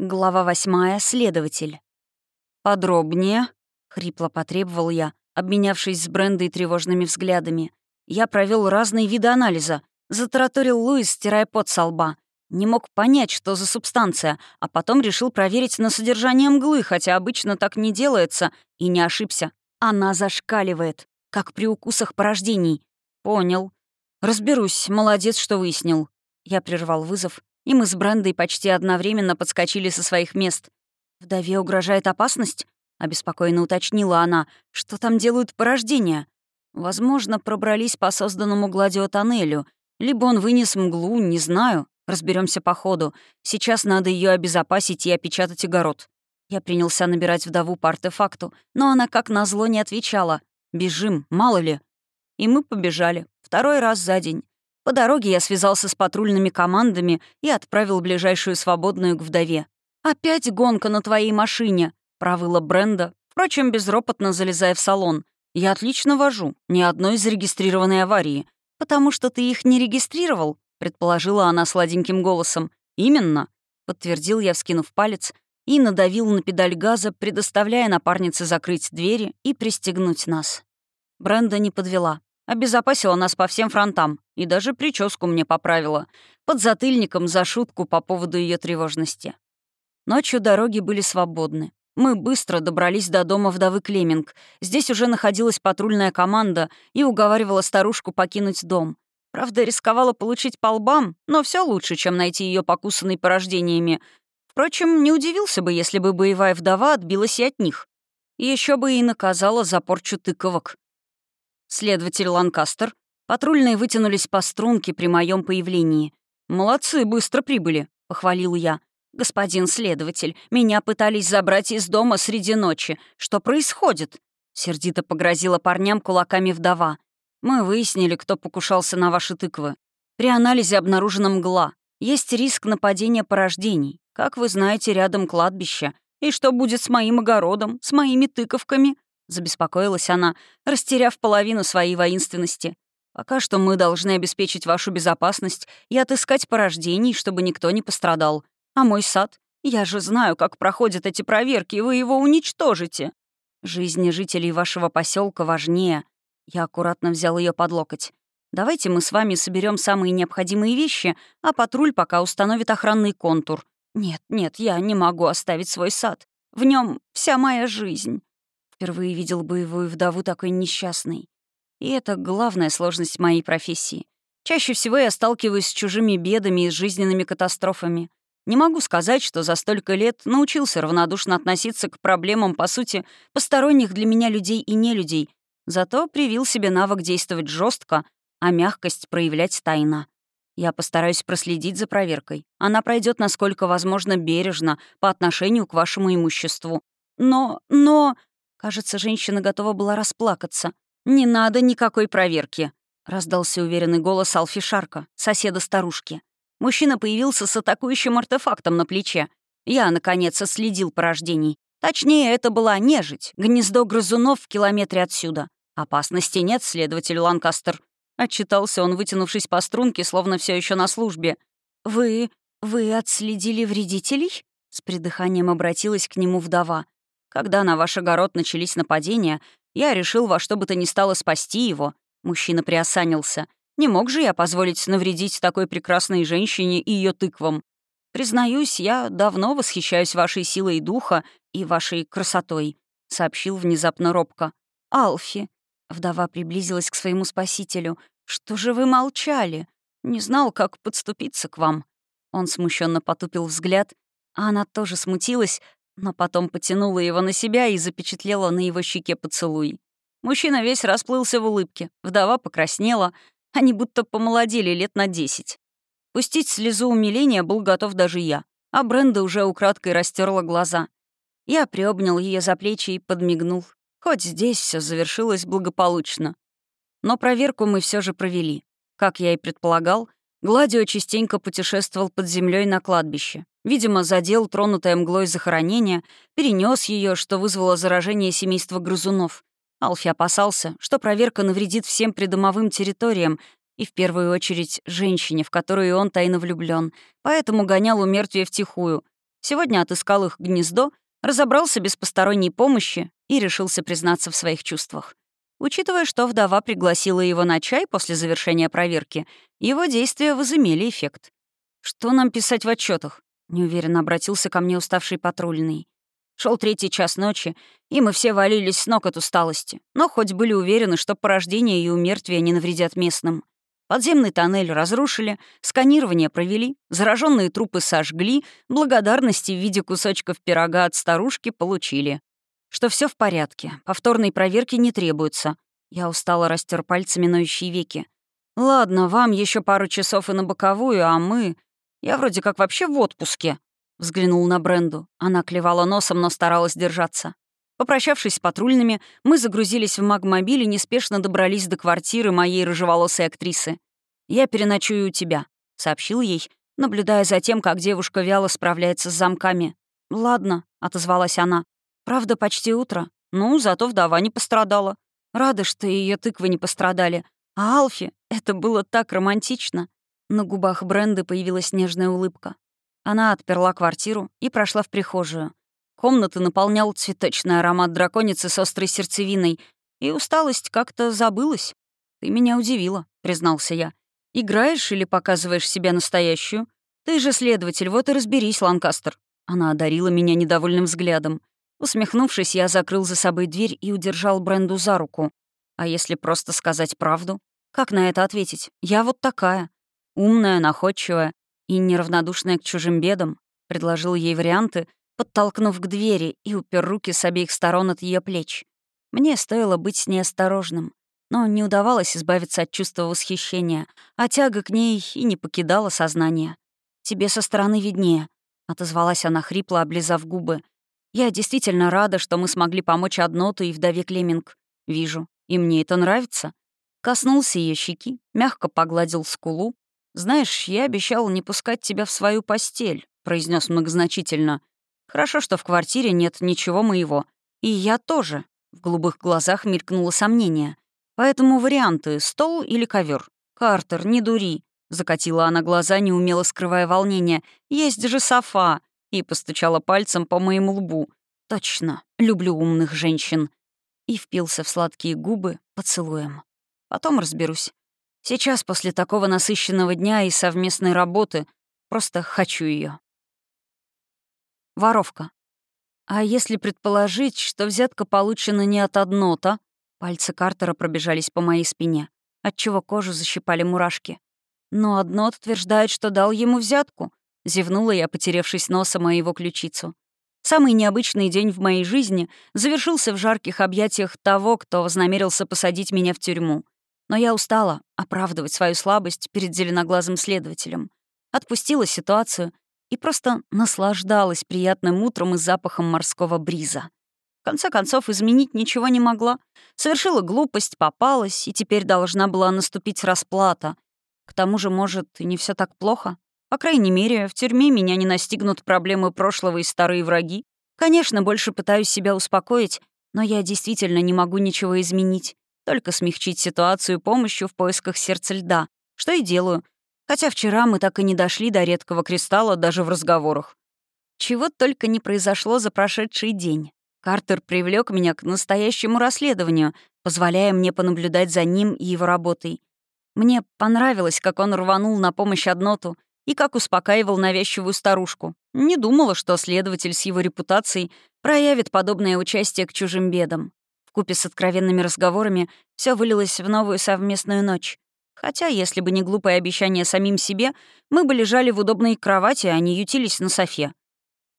Глава восьмая. Следователь. «Подробнее», — хрипло потребовал я, обменявшись с Брендой тревожными взглядами. Я провел разные виды анализа. Затараторил Луис, стирая пот со лба. Не мог понять, что за субстанция, а потом решил проверить на содержание мглы, хотя обычно так не делается, и не ошибся. Она зашкаливает, как при укусах порождений. Понял. Разберусь, молодец, что выяснил. Я прервал вызов и мы с Брендой почти одновременно подскочили со своих мест. «Вдове угрожает опасность?» — обеспокоенно уточнила она. «Что там делают порождения?» «Возможно, пробрались по созданному гладиотоннелю. Либо он вынес мглу, не знаю. Разберемся по ходу. Сейчас надо ее обезопасить и опечатать огород». Я принялся набирать вдову по артефакту, но она как назло не отвечала. «Бежим, мало ли». И мы побежали. Второй раз за день. По дороге я связался с патрульными командами и отправил ближайшую свободную к вдове. «Опять гонка на твоей машине», — провыла Бренда, впрочем, безропотно залезая в салон. «Я отлично вожу, ни одной зарегистрированной аварии. Потому что ты их не регистрировал?» — предположила она сладеньким голосом. «Именно», — подтвердил я, вскинув палец, и надавил на педаль газа, предоставляя напарнице закрыть двери и пристегнуть нас. Бренда не подвела. Обезопасила нас по всем фронтам и даже прическу мне поправила. Под затыльником за шутку по поводу ее тревожности. Ночью дороги были свободны. Мы быстро добрались до дома вдовы Клеминг. Здесь уже находилась патрульная команда и уговаривала старушку покинуть дом. Правда, рисковала получить по лбам, но все лучше, чем найти ее покусанной порождениями. Впрочем, не удивился бы, если бы боевая вдова отбилась и от них. Еще бы и наказала за порчу тыковок. Следователь Ланкастер. Патрульные вытянулись по струнке при моем появлении. «Молодцы, быстро прибыли», — похвалил я. «Господин следователь, меня пытались забрать из дома среди ночи. Что происходит?» Сердито погрозила парням кулаками вдова. «Мы выяснили, кто покушался на ваши тыквы. При анализе обнаружена мгла. Есть риск нападения порождений. Как вы знаете, рядом кладбище. И что будет с моим огородом, с моими тыковками? — забеспокоилась она, растеряв половину своей воинственности. «Пока что мы должны обеспечить вашу безопасность и отыскать порождений, чтобы никто не пострадал. А мой сад? Я же знаю, как проходят эти проверки, и вы его уничтожите. Жизни жителей вашего поселка важнее». Я аккуратно взял ее под локоть. «Давайте мы с вами соберем самые необходимые вещи, а патруль пока установит охранный контур. Нет, нет, я не могу оставить свой сад. В нем вся моя жизнь». Впервые видел боевую вдову такой несчастной. И это главная сложность моей профессии. Чаще всего я сталкиваюсь с чужими бедами и жизненными катастрофами. Не могу сказать, что за столько лет научился равнодушно относиться к проблемам, по сути, посторонних для меня людей и нелюдей, зато привил себе навык действовать жестко, а мягкость проявлять тайно. Я постараюсь проследить за проверкой. Она пройдет насколько возможно бережно по отношению к вашему имуществу. Но, но... Кажется, женщина готова была расплакаться. «Не надо никакой проверки», — раздался уверенный голос Алфи Шарка, соседа старушки. Мужчина появился с атакующим артефактом на плече. Я, наконец, следил порождений. Точнее, это была нежить, гнездо грызунов в километре отсюда. «Опасности нет, следователь Ланкастер», — отчитался он, вытянувшись по струнке, словно все еще на службе. «Вы... вы отследили вредителей?» С придыханием обратилась к нему вдова. Когда на ваш огород начались нападения, я решил во что бы то ни стало спасти его. Мужчина приосанился. Не мог же я позволить навредить такой прекрасной женщине и ее тыквам. Признаюсь, я давно восхищаюсь вашей силой духа и вашей красотой», — сообщил внезапно робко. «Алфи», — вдова приблизилась к своему спасителю, — «что же вы молчали? Не знал, как подступиться к вам». Он смущенно потупил взгляд, а она тоже смутилась, но потом потянула его на себя и запечатлела на его щеке поцелуй. Мужчина весь расплылся в улыбке, вдова покраснела, они будто помолодели лет на десять. Пустить слезу умиления был готов даже я, а Бренда уже украдкой растерла глаза. Я приобнял ее за плечи и подмигнул. Хоть здесь все завершилось благополучно. Но проверку мы все же провели. Как я и предполагал, Гладио частенько путешествовал под землей на кладбище. Видимо, задел тронутое мглой захоронение, перенес ее, что вызвало заражение семейства грызунов. Алфи опасался, что проверка навредит всем придомовым территориям и, в первую очередь, женщине, в которую он тайно влюблен, поэтому гонял у мертвия втихую. Сегодня отыскал их гнездо, разобрался без посторонней помощи и решился признаться в своих чувствах. Учитывая, что вдова пригласила его на чай после завершения проверки, его действия возымели эффект. «Что нам писать в отчетах? Неуверенно обратился ко мне уставший патрульный. Шел третий час ночи, и мы все валились с ног от усталости, но хоть были уверены, что порождение и умертвие не навредят местным. Подземный тоннель разрушили, сканирование провели, зараженные трупы сожгли, благодарности в виде кусочков пирога от старушки получили. Что все в порядке, повторной проверки не требуется. Я устало растер пальцами ноющие веки. «Ладно, вам еще пару часов и на боковую, а мы... Я вроде как вообще в отпуске», Взглянул на Бренду. Она клевала носом, но старалась держаться. Попрощавшись с патрульными, мы загрузились в магмобиль и неспешно добрались до квартиры моей рыжеволосой актрисы. «Я переночую у тебя», — сообщил ей, наблюдая за тем, как девушка вяло справляется с замками. «Ладно», — отозвалась она. «Правда, почти утро. Ну, зато вдова не пострадала. Рада, что ее тыквы не пострадали. А Алфи, это было так романтично». На губах Бренды появилась нежная улыбка. Она отперла квартиру и прошла в прихожую. Комнаты наполнял цветочный аромат драконицы с острой сердцевиной, и усталость как-то забылась. «Ты меня удивила», — признался я. «Играешь или показываешь себя настоящую? Ты же следователь, вот и разберись, Ланкастер». Она одарила меня недовольным взглядом. Усмехнувшись, я закрыл за собой дверь и удержал Бренду за руку. А если просто сказать правду? Как на это ответить? Я вот такая. Умная, находчивая, и неравнодушная к чужим бедам, предложил ей варианты, подтолкнув к двери и упер руки с обеих сторон от ее плеч. Мне стоило быть с ней осторожным, но не удавалось избавиться от чувства восхищения, а тяга к ней и не покидала сознание. «Тебе со стороны виднее», — отозвалась она хрипло, облизав губы. «Я действительно рада, что мы смогли помочь Одноту и вдове Клеминг. Вижу, и мне это нравится». Коснулся ее щеки, мягко погладил скулу, «Знаешь, я обещал не пускать тебя в свою постель», — произнес многозначительно. «Хорошо, что в квартире нет ничего моего. И я тоже». В голубых глазах мелькнуло сомнение. «Поэтому варианты — стол или ковер. «Картер, не дури», — закатила она глаза, неумело скрывая волнение. «Есть же софа!» И постучала пальцем по моему лбу. «Точно, люблю умных женщин». И впился в сладкие губы поцелуем. Потом разберусь. Сейчас, после такого насыщенного дня и совместной работы, просто хочу ее. Воровка. А если предположить, что взятка получена не от однота, пальцы Картера пробежались по моей спине, отчего кожу защипали мурашки. Но однот утверждает, что дал ему взятку. Зевнула я, потеревшись носом о ключицу. Самый необычный день в моей жизни завершился в жарких объятиях того, кто вознамерился посадить меня в тюрьму. Но я устала оправдывать свою слабость перед зеленоглазым следователем. Отпустила ситуацию и просто наслаждалась приятным утром и запахом морского бриза. В конце концов, изменить ничего не могла. Совершила глупость, попалась, и теперь должна была наступить расплата. К тому же, может, и не все так плохо. По крайней мере, в тюрьме меня не настигнут проблемы прошлого и старые враги. Конечно, больше пытаюсь себя успокоить, но я действительно не могу ничего изменить. Только смягчить ситуацию помощью в поисках сердца льда. Что и делаю. Хотя вчера мы так и не дошли до редкого кристалла даже в разговорах. Чего только не произошло за прошедший день. Картер привлек меня к настоящему расследованию, позволяя мне понаблюдать за ним и его работой. Мне понравилось, как он рванул на помощь одноту и как успокаивал навязчивую старушку. Не думала, что следователь с его репутацией проявит подобное участие к чужим бедам. Купе с откровенными разговорами все вылилось в новую совместную ночь. Хотя, если бы не глупое обещание самим себе, мы бы лежали в удобной кровати, а не ютились на софе.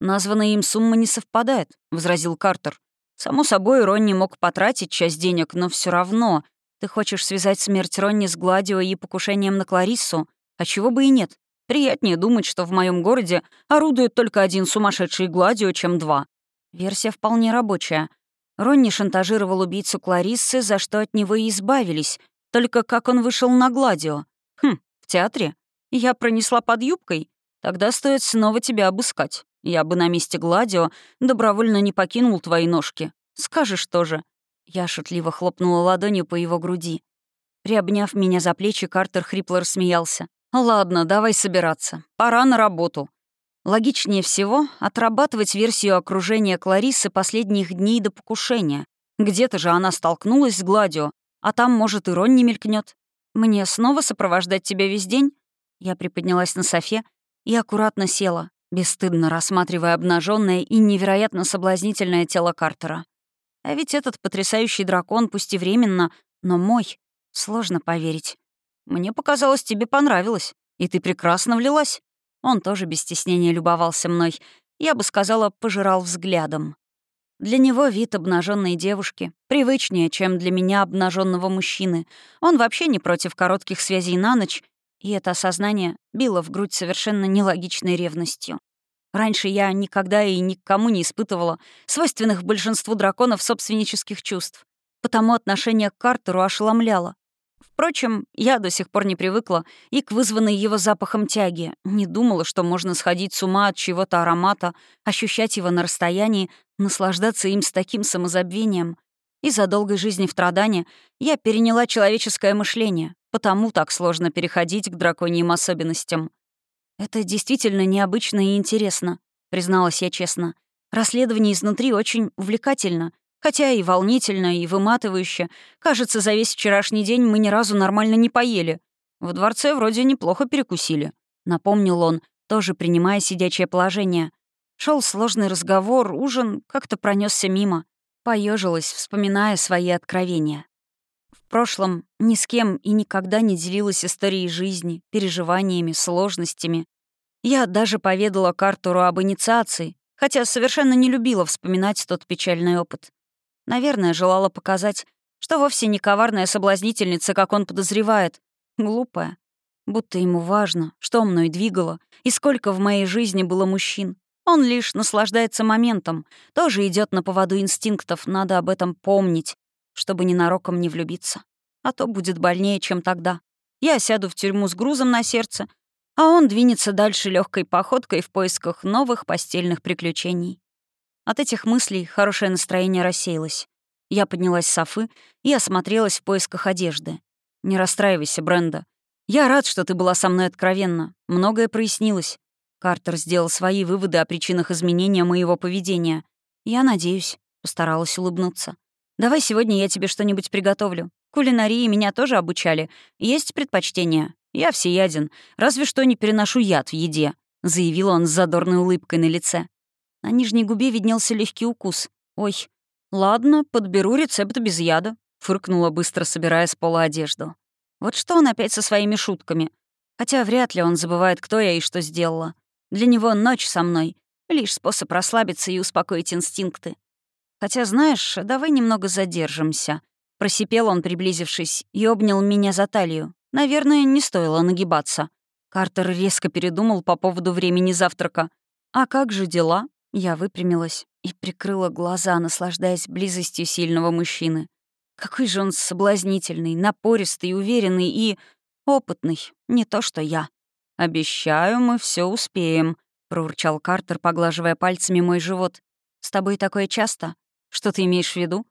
«Названная им сумма не совпадает», — возразил Картер. «Само собой, Ронни мог потратить часть денег, но все равно. Ты хочешь связать смерть Ронни с Гладио и покушением на Клариссу? А чего бы и нет. Приятнее думать, что в моем городе орудует только один сумасшедший Гладио, чем два. Версия вполне рабочая. Ронни шантажировал убийцу Клариссы, за что от него и избавились. Только как он вышел на Гладио? Хм, в театре? Я пронесла под юбкой? Тогда стоит снова тебя обыскать. Я бы на месте Гладио добровольно не покинул твои ножки. Скажешь тоже. Я шутливо хлопнула ладонью по его груди. Приобняв меня за плечи, Картер хрипло рассмеялся. «Ладно, давай собираться. Пора на работу». Логичнее всего отрабатывать версию окружения Кларисы последних дней до покушения. Где-то же она столкнулась с Гладио, а там, может, и Рон не мелькнет. Мне снова сопровождать тебя весь день? Я приподнялась на софе и аккуратно села, бесстыдно рассматривая обнаженное и невероятно соблазнительное тело Картера. А ведь этот потрясающий дракон, пусть и временно, но мой. Сложно поверить. Мне показалось, тебе понравилось, и ты прекрасно влилась. Он тоже без стеснения любовался мной. Я бы сказала, пожирал взглядом. Для него вид обнаженной девушки привычнее, чем для меня обнаженного мужчины. Он вообще не против коротких связей на ночь, и это осознание било в грудь совершенно нелогичной ревностью. Раньше я никогда и никому не испытывала свойственных большинству драконов собственнических чувств, потому отношение к Картеру ошеломляло. Впрочем, я до сих пор не привыкла и к вызванной его запахом тяги. Не думала, что можно сходить с ума от чего-то аромата, ощущать его на расстоянии, наслаждаться им с таким самозабвением. Из-за долгой жизни в Традане я переняла человеческое мышление, потому так сложно переходить к драконьим особенностям. «Это действительно необычно и интересно», — призналась я честно. «Расследование изнутри очень увлекательно, Хотя и волнительно, и выматывающе. Кажется, за весь вчерашний день мы ни разу нормально не поели. В дворце вроде неплохо перекусили. Напомнил он, тоже принимая сидячее положение. Шел сложный разговор, ужин как-то пронесся мимо. Поежилась, вспоминая свои откровения. В прошлом ни с кем и никогда не делилась историей жизни, переживаниями, сложностями. Я даже поведала Картуру об инициации, хотя совершенно не любила вспоминать тот печальный опыт. Наверное, желала показать, что вовсе не коварная соблазнительница, как он подозревает. Глупая. Будто ему важно, что мной двигало и сколько в моей жизни было мужчин. Он лишь наслаждается моментом, тоже идет на поводу инстинктов, надо об этом помнить, чтобы ненароком не влюбиться. А то будет больнее, чем тогда. Я сяду в тюрьму с грузом на сердце, а он двинется дальше легкой походкой в поисках новых постельных приключений. От этих мыслей хорошее настроение рассеялось. Я поднялась с софы и осмотрелась в поисках одежды. «Не расстраивайся, Бренда. Я рад, что ты была со мной откровенна. Многое прояснилось». Картер сделал свои выводы о причинах изменения моего поведения. «Я надеюсь», — постаралась улыбнуться. «Давай сегодня я тебе что-нибудь приготовлю. Кулинарии меня тоже обучали. Есть предпочтения? Я всеяден. Разве что не переношу яд в еде», — заявил он с задорной улыбкой на лице. На нижней губе виднелся легкий укус. «Ой, ладно, подберу рецепт без яда», — фыркнула, быстро собирая с пола одежду. «Вот что он опять со своими шутками? Хотя вряд ли он забывает, кто я и что сделала. Для него ночь со мной — лишь способ расслабиться и успокоить инстинкты. Хотя, знаешь, давай немного задержимся». Просипел он, приблизившись, и обнял меня за талию. Наверное, не стоило нагибаться. Картер резко передумал по поводу времени завтрака. «А как же дела?» Я выпрямилась и прикрыла глаза, наслаждаясь близостью сильного мужчины. Какой же он соблазнительный, напористый, уверенный и... опытный. Не то что я. «Обещаю, мы все успеем», — проурчал Картер, поглаживая пальцами мой живот. «С тобой такое часто? Что ты имеешь в виду?»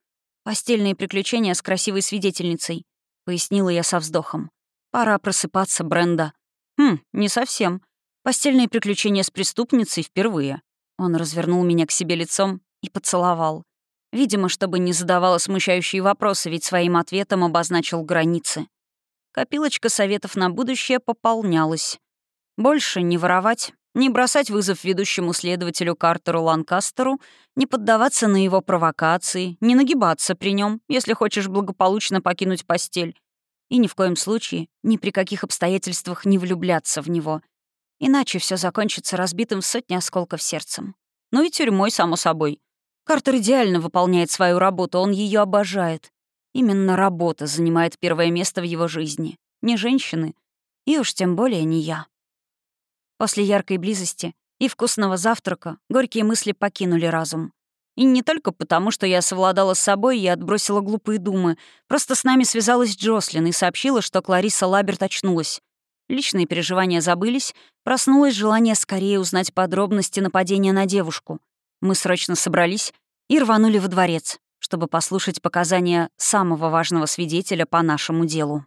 «Постельные приключения с красивой свидетельницей», — пояснила я со вздохом. «Пора просыпаться, Бренда». «Хм, не совсем. Постельные приключения с преступницей впервые. Он развернул меня к себе лицом и поцеловал. Видимо, чтобы не задавала смущающие вопросы, ведь своим ответом обозначил границы. Копилочка советов на будущее пополнялась. Больше не воровать, не бросать вызов ведущему следователю Картеру Ланкастеру, не поддаваться на его провокации, не нагибаться при нем, если хочешь благополучно покинуть постель. И ни в коем случае, ни при каких обстоятельствах не влюбляться в него — Иначе все закончится разбитым в сотни осколков сердцем. Ну и тюрьмой, само собой. Картер идеально выполняет свою работу, он ее обожает. Именно работа занимает первое место в его жизни. Не женщины. И уж тем более не я. После яркой близости и вкусного завтрака горькие мысли покинули разум. И не только потому, что я совладала с собой и отбросила глупые думы. Просто с нами связалась Джослин и сообщила, что Клариса Лаберт очнулась. Личные переживания забылись, проснулось желание скорее узнать подробности нападения на девушку. Мы срочно собрались и рванули во дворец, чтобы послушать показания самого важного свидетеля по нашему делу.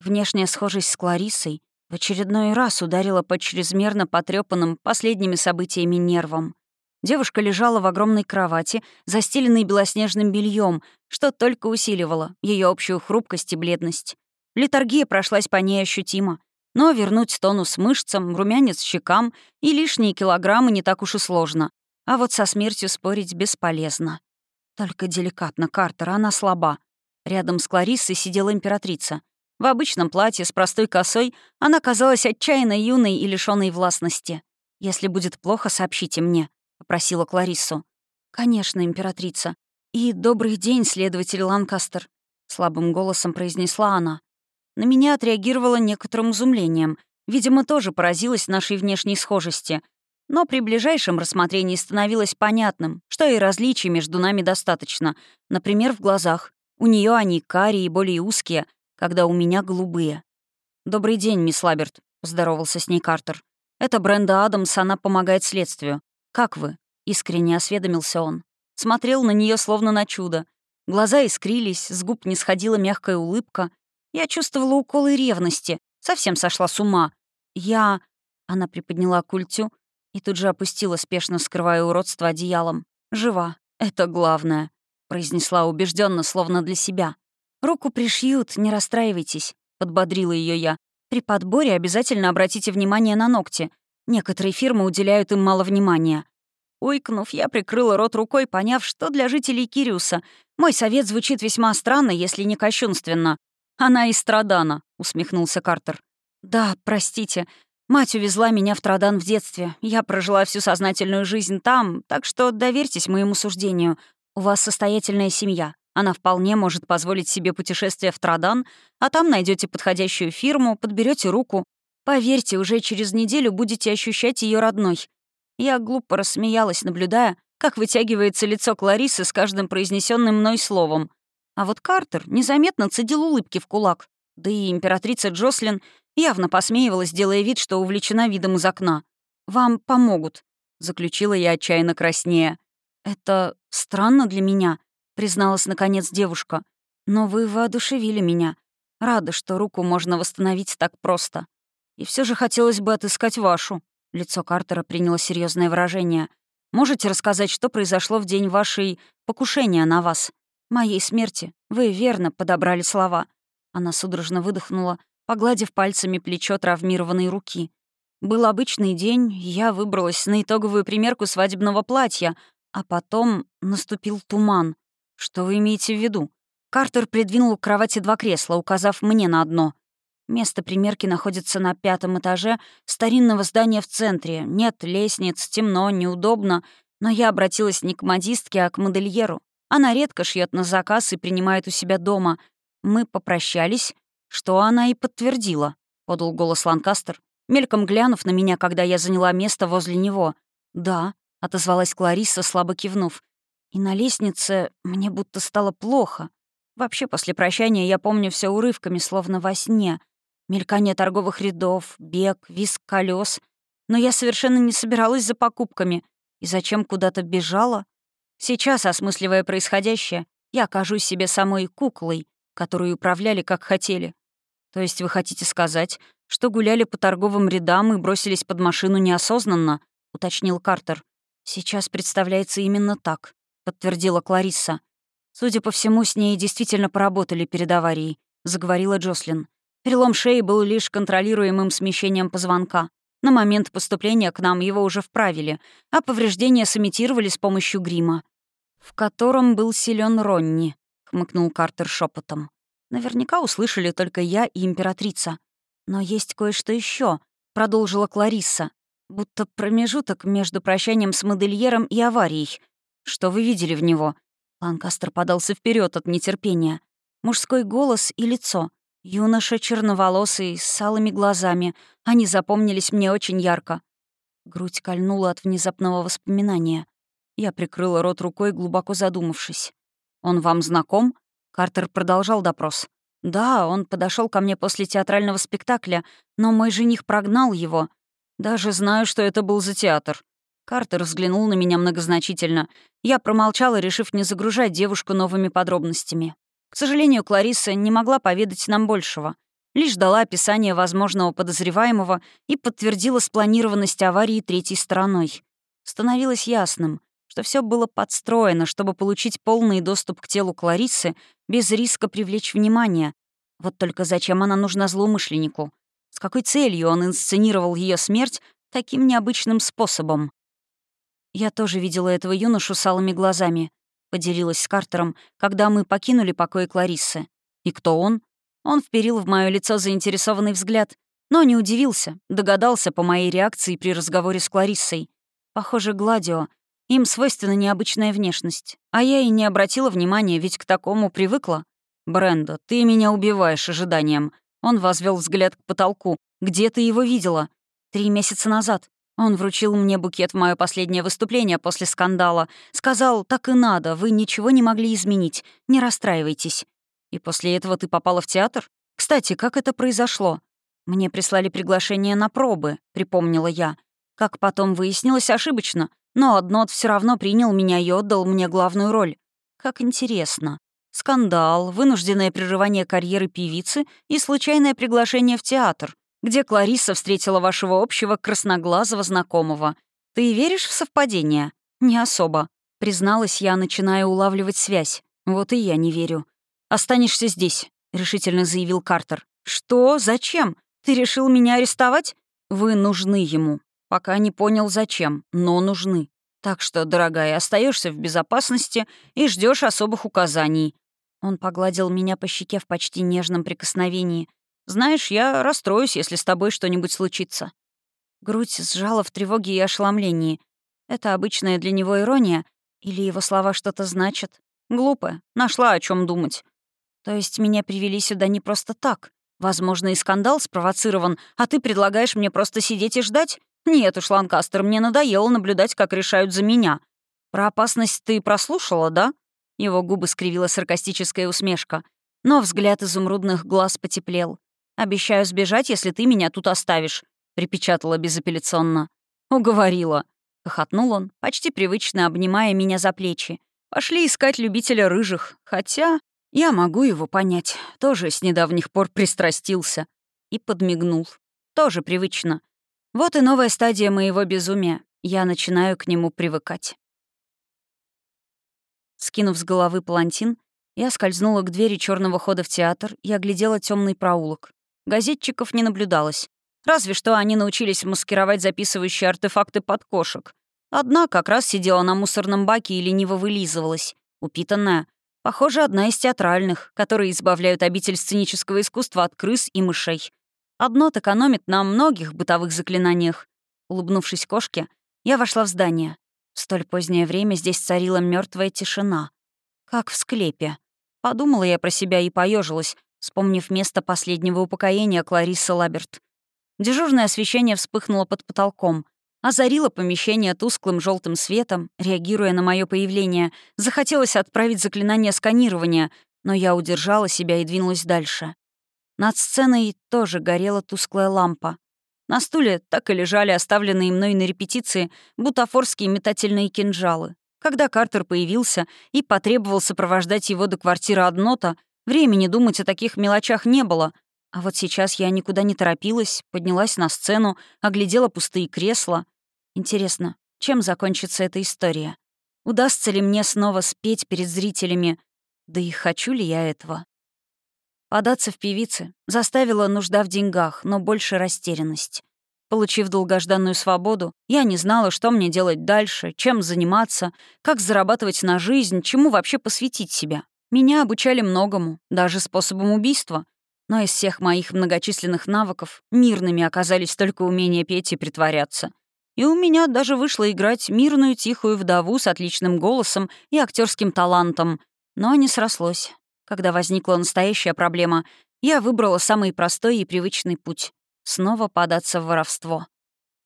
Внешняя схожесть с Кларисой в очередной раз ударила по чрезмерно потрепанным последними событиями нервам. Девушка лежала в огромной кровати, застеленной белоснежным бельем, что только усиливало ее общую хрупкость и бледность. Литургия прошлась по ней ощутимо, но вернуть тонус мышцам, румянец щекам и лишние килограммы не так уж и сложно. А вот со смертью спорить бесполезно. Только деликатно, Картер, она слаба. Рядом с Клариссой сидела императрица. В обычном платье с простой косой она казалась отчаянно юной и лишённой властности. «Если будет плохо, сообщите мне», — попросила Клариссу. «Конечно, императрица. И добрый день, следователь Ланкастер», — слабым голосом произнесла она. На меня отреагировала некоторым изумлением. Видимо, тоже поразилась нашей внешней схожести. Но при ближайшем рассмотрении становилось понятным, что и различий между нами достаточно. Например, в глазах. У нее они карие и более узкие, когда у меня голубые. «Добрый день, мисс Лаберт», — поздоровался с ней Картер. «Это Бренда Адамс, она помогает следствию. Как вы?» — искренне осведомился он. Смотрел на нее словно на чудо. Глаза искрились, с губ не сходила мягкая улыбка. Я чувствовала уколы ревности, совсем сошла с ума. Я... Она приподняла культю и тут же опустила, спешно скрывая уродство одеялом. «Жива. Это главное», — произнесла убежденно, словно для себя. «Руку пришьют, не расстраивайтесь», — подбодрила ее я. «При подборе обязательно обратите внимание на ногти. Некоторые фирмы уделяют им мало внимания». Уйкнув, я прикрыла рот рукой, поняв, что для жителей Кириуса мой совет звучит весьма странно, если не кощунственно. «Она из Традана», — усмехнулся Картер. «Да, простите. Мать увезла меня в Традан в детстве. Я прожила всю сознательную жизнь там, так что доверьтесь моему суждению. У вас состоятельная семья. Она вполне может позволить себе путешествие в Традан, а там найдете подходящую фирму, подберете руку. Поверьте, уже через неделю будете ощущать ее родной». Я глупо рассмеялась, наблюдая, как вытягивается лицо Кларисы с каждым произнесенным мной словом. А вот Картер незаметно цедил улыбки в кулак. Да и императрица Джослин явно посмеивалась, делая вид, что увлечена видом из окна. «Вам помогут», — заключила я отчаянно краснее. «Это странно для меня», — призналась наконец девушка. «Но вы воодушевили меня. Рада, что руку можно восстановить так просто. И все же хотелось бы отыскать вашу». Лицо Картера приняло серьезное выражение. «Можете рассказать, что произошло в день вашей покушения на вас?» «Моей смерти. Вы верно подобрали слова». Она судорожно выдохнула, погладив пальцами плечо травмированной руки. Был обычный день, я выбралась на итоговую примерку свадебного платья, а потом наступил туман. Что вы имеете в виду? Картер придвинул к кровати два кресла, указав мне на одно. Место примерки находится на пятом этаже старинного здания в центре. Нет лестниц, темно, неудобно. Но я обратилась не к модистке, а к модельеру. Она редко шьет на заказ и принимает у себя дома. Мы попрощались, что она и подтвердила, — подал голос Ланкастер, мельком глянув на меня, когда я заняла место возле него. «Да», — отозвалась Клариса, слабо кивнув. «И на лестнице мне будто стало плохо. Вообще, после прощания я помню все урывками, словно во сне. Мелькание торговых рядов, бег, виск колес. Но я совершенно не собиралась за покупками. И зачем куда-то бежала? Сейчас, осмысливая происходящее, я окажусь себе самой куклой, которую управляли как хотели. То есть вы хотите сказать, что гуляли по торговым рядам и бросились под машину неосознанно? уточнил Картер. Сейчас представляется именно так, подтвердила Кларисса. Судя по всему, с ней действительно поработали перед аварией, заговорила Джослин. Перелом шеи был лишь контролируемым смещением позвонка. На момент поступления к нам его уже вправили, а повреждения сымитировали с помощью грима. «В котором был силен Ронни», — хмыкнул Картер шепотом. «Наверняка услышали только я и императрица. Но есть кое-что еще, продолжила Кларисса. «Будто промежуток между прощанием с модельером и аварией. Что вы видели в него?» Ланкастер подался вперед от нетерпения. Мужской голос и лицо. Юноша черноволосый, с алыми глазами. Они запомнились мне очень ярко. Грудь кольнула от внезапного воспоминания. Я прикрыла рот рукой, глубоко задумавшись. «Он вам знаком?» Картер продолжал допрос. «Да, он подошел ко мне после театрального спектакля, но мой жених прогнал его. Даже знаю, что это был за театр». Картер взглянул на меня многозначительно. Я промолчала, решив не загружать девушку новыми подробностями. К сожалению, Клариса не могла поведать нам большего. лишь дала описание возможного подозреваемого и подтвердила спланированность аварии третьей стороной. Становилось ясным, что все было подстроено, чтобы получить полный доступ к телу Кларисы без риска привлечь внимание. Вот только зачем она нужна злоумышленнику? С какой целью он инсценировал ее смерть таким необычным способом? «Я тоже видела этого юношу с алыми глазами», — поделилась с Картером, когда мы покинули покой Клариссы. «И кто он?» Он вперил в мое лицо заинтересованный взгляд, но не удивился, догадался по моей реакции при разговоре с Клариссой. Похоже, Гладио. Им свойственна необычная внешность. А я и не обратила внимания, ведь к такому привыкла. «Бренда, ты меня убиваешь ожиданием». Он возвел взгляд к потолку. «Где ты его видела?» «Три месяца назад. Он вручил мне букет в мое последнее выступление после скандала. Сказал, так и надо, вы ничего не могли изменить. Не расстраивайтесь. И после этого ты попала в театр? Кстати, как это произошло? Мне прислали приглашение на пробы, припомнила я. Как потом выяснилось, ошибочно. Но Однот все равно принял меня и отдал мне главную роль. Как интересно. Скандал, вынужденное прерывание карьеры певицы и случайное приглашение в театр, где Клариса встретила вашего общего красноглазого знакомого. Ты веришь в совпадение? Не особо. Призналась я, начиная улавливать связь. Вот и я не верю. «Останешься здесь», — решительно заявил Картер. «Что? Зачем? Ты решил меня арестовать? Вы нужны ему. Пока не понял, зачем, но нужны. Так что, дорогая, остаешься в безопасности и ждешь особых указаний». Он погладил меня по щеке в почти нежном прикосновении. «Знаешь, я расстроюсь, если с тобой что-нибудь случится». Грудь сжала в тревоге и ошеломлении. Это обычная для него ирония? Или его слова что-то значат? Глупо. Нашла о чем думать. То есть меня привели сюда не просто так? Возможно, и скандал спровоцирован, а ты предлагаешь мне просто сидеть и ждать? Нет уж, Ланкастер, мне надоело наблюдать, как решают за меня. Про опасность ты прослушала, да? Его губы скривила саркастическая усмешка. Но взгляд изумрудных глаз потеплел. «Обещаю сбежать, если ты меня тут оставишь», — припечатала безапелляционно. «Уговорила», — хохотнул он, почти привычно обнимая меня за плечи. «Пошли искать любителя рыжих. Хотя я могу его понять. Тоже с недавних пор пристрастился. И подмигнул. Тоже привычно. Вот и новая стадия моего безумия. Я начинаю к нему привыкать. Скинув с головы палантин, я скользнула к двери черного хода в театр и оглядела темный проулок. Газетчиков не наблюдалось. Разве что они научились маскировать записывающие артефакты под кошек. Одна как раз сидела на мусорном баке и лениво вылизывалась, упитанная, Похоже, одна из театральных, которые избавляют обитель сценического искусства от крыс и мышей. Одно экономит на многих бытовых заклинаниях. Улыбнувшись кошке, я вошла в здание. В столь позднее время здесь царила мертвая тишина. Как в склепе. Подумала я про себя и поежилась, вспомнив место последнего упокоения Кларисы Лаберт. Дежурное освещение вспыхнуло под потолком — озарила помещение тусклым желтым светом, реагируя на мое появление. Захотелось отправить заклинание сканирования, но я удержала себя и двинулась дальше. Над сценой тоже горела тусклая лампа. На стуле так и лежали оставленные мной на репетиции бутафорские метательные кинжалы. Когда Картер появился и потребовал сопровождать его до квартиры Однота, времени думать о таких мелочах не было. А вот сейчас я никуда не торопилась, поднялась на сцену, оглядела пустые кресла. Интересно, чем закончится эта история? Удастся ли мне снова спеть перед зрителями? Да и хочу ли я этого? Податься в певицы заставила нужда в деньгах, но больше растерянность. Получив долгожданную свободу, я не знала, что мне делать дальше, чем заниматься, как зарабатывать на жизнь, чему вообще посвятить себя. Меня обучали многому, даже способам убийства. Но из всех моих многочисленных навыков мирными оказались только умение петь и притворяться. И у меня даже вышло играть мирную тихую вдову с отличным голосом и актерским талантом. Но не срослось. Когда возникла настоящая проблема, я выбрала самый простой и привычный путь — снова податься в воровство.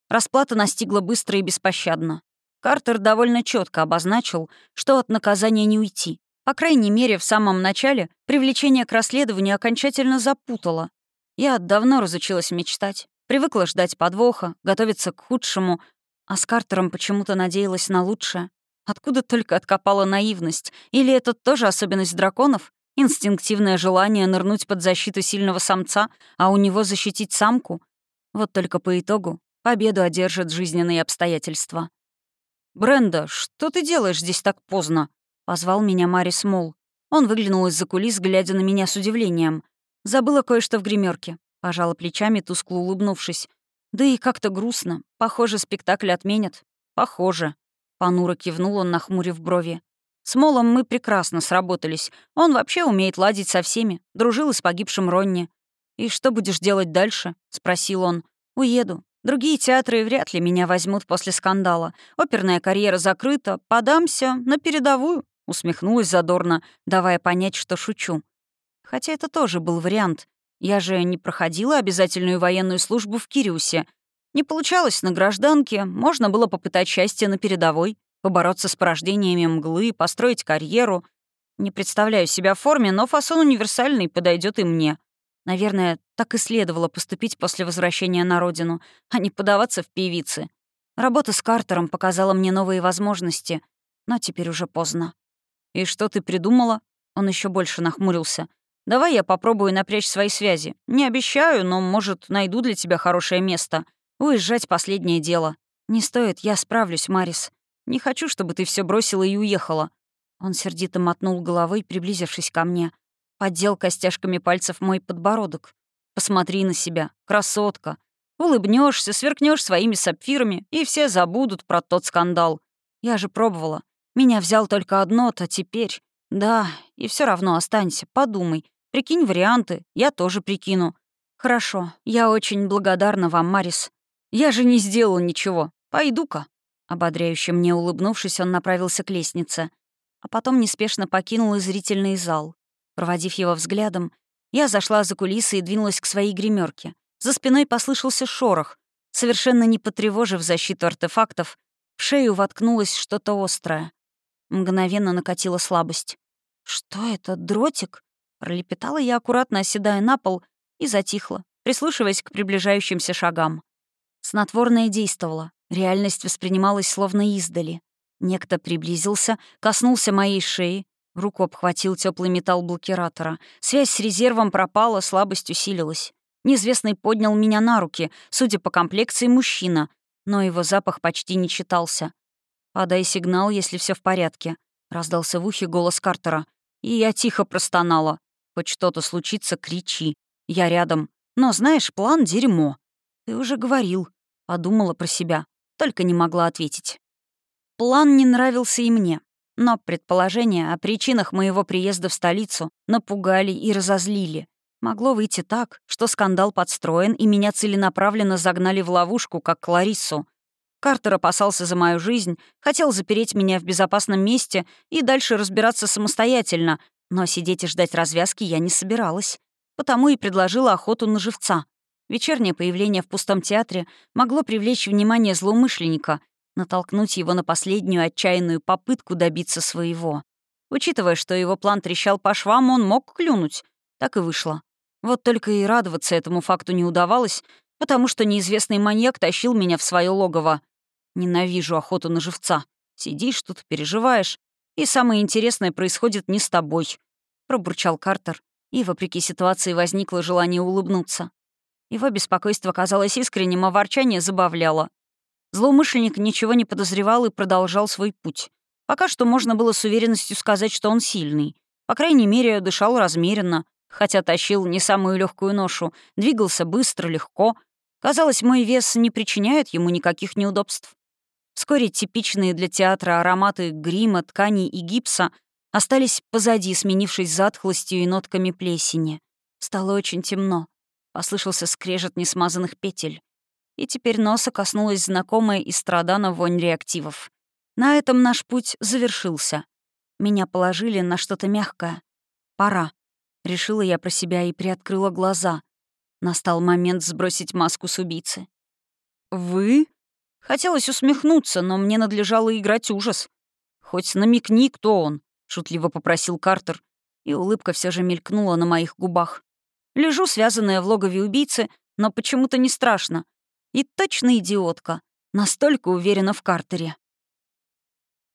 Расплата настигла быстро и беспощадно. Картер довольно четко обозначил, что от наказания не уйти. По крайней мере, в самом начале привлечение к расследованию окончательно запутало. Я давно разучилась мечтать. Привыкла ждать подвоха, готовиться к худшему, а с Картером почему-то надеялась на лучшее. Откуда только откопала наивность? Или это тоже особенность драконов? Инстинктивное желание нырнуть под защиту сильного самца, а у него защитить самку. Вот только по итогу победу одержат жизненные обстоятельства. «Бренда, что ты делаешь здесь так поздно?» — позвал меня Марис Мол. Он выглянул из-за кулис, глядя на меня с удивлением. Забыла кое-что в гримерке. Пожала плечами, тускло улыбнувшись. Да и как-то грустно. Похоже, спектакль отменят. Похоже. Понуро кивнул он, нахмурив брови. С Молом мы прекрасно сработались. Он вообще умеет ладить со всеми. Дружил и с погибшим Ронни. «И что будешь делать дальше?» — спросил он. «Уеду. Другие театры вряд ли меня возьмут после скандала. Оперная карьера закрыта. Подамся на передовую», — усмехнулась задорно, давая понять, что шучу. Хотя это тоже был вариант. Я же не проходила обязательную военную службу в Кириусе. Не получалось на гражданке, можно было попытать счастье на передовой, побороться с порождениями мглы, построить карьеру. Не представляю себя в форме, но фасон универсальный подойдет и мне. Наверное, так и следовало поступить после возвращения на родину, а не подаваться в певицы. Работа с Картером показала мне новые возможности, но теперь уже поздно. «И что ты придумала?» Он еще больше нахмурился. «Давай я попробую напрячь свои связи. Не обещаю, но, может, найду для тебя хорошее место. Уезжать — последнее дело. Не стоит, я справлюсь, Марис. Не хочу, чтобы ты все бросила и уехала». Он сердито мотнул головой, приблизившись ко мне — Поддел костяшками пальцев мой подбородок. Посмотри на себя, красотка. Улыбнешься, сверкнешь своими сапфирами, и все забудут про тот скандал. Я же пробовала. Меня взял только одно-то теперь. Да, и все равно останься, подумай. Прикинь варианты, я тоже прикину. Хорошо, я очень благодарна вам, Марис. Я же не сделал ничего. Пойду-ка. Ободряюще мне улыбнувшись, он направился к лестнице, а потом неспешно покинул и зрительный зал. Проводив его взглядом, я зашла за кулисы и двинулась к своей гримерке. За спиной послышался шорох. Совершенно не потревожив защиту артефактов, в шею воткнулось что-то острое. Мгновенно накатила слабость. «Что это, дротик?» Пролепетала я, аккуратно оседая на пол, и затихла, прислушиваясь к приближающимся шагам. Снотворное действовало. Реальность воспринималась словно издали. Некто приблизился, коснулся моей шеи, Руку обхватил теплый металл блокиратора. Связь с резервом пропала, слабость усилилась. Неизвестный поднял меня на руки, судя по комплекции, мужчина, но его запах почти не читался. «Подай сигнал, если все в порядке», — раздался в ухе голос Картера. И я тихо простонала. «Хоть что-то случится, кричи. Я рядом. Но, знаешь, план — дерьмо». «Ты уже говорил», — подумала про себя, только не могла ответить. План не нравился и мне. Но предположения о причинах моего приезда в столицу напугали и разозлили. Могло выйти так, что скандал подстроен, и меня целенаправленно загнали в ловушку, как Клариссу. Картер опасался за мою жизнь, хотел запереть меня в безопасном месте и дальше разбираться самостоятельно, но сидеть и ждать развязки я не собиралась. Потому и предложила охоту на живца. Вечернее появление в пустом театре могло привлечь внимание злоумышленника — натолкнуть его на последнюю отчаянную попытку добиться своего. Учитывая, что его план трещал по швам, он мог клюнуть. Так и вышло. Вот только и радоваться этому факту не удавалось, потому что неизвестный маньяк тащил меня в свое логово. Ненавижу охоту на живца. Сидишь тут, переживаешь, и самое интересное происходит не с тобой. Пробурчал Картер, и, вопреки ситуации, возникло желание улыбнуться. Его беспокойство казалось искренним, а ворчание забавляло. Злоумышленник ничего не подозревал и продолжал свой путь. Пока что можно было с уверенностью сказать, что он сильный. По крайней мере, дышал размеренно, хотя тащил не самую легкую ношу, двигался быстро, легко. Казалось, мой вес не причиняет ему никаких неудобств. Вскоре типичные для театра ароматы грима, тканей и гипса остались позади, сменившись затхлостью и нотками плесени. Стало очень темно. Послышался скрежет несмазанных петель и теперь носа коснулась знакомая из страдана вонь реактивов. На этом наш путь завершился. Меня положили на что-то мягкое. Пора. Решила я про себя и приоткрыла глаза. Настал момент сбросить маску с убийцы. «Вы?» Хотелось усмехнуться, но мне надлежало играть ужас. «Хоть намекни, кто он», — шутливо попросил Картер, и улыбка все же мелькнула на моих губах. Лежу, связанная в логове убийцы, но почему-то не страшно. И точно идиотка. Настолько уверена в Картере.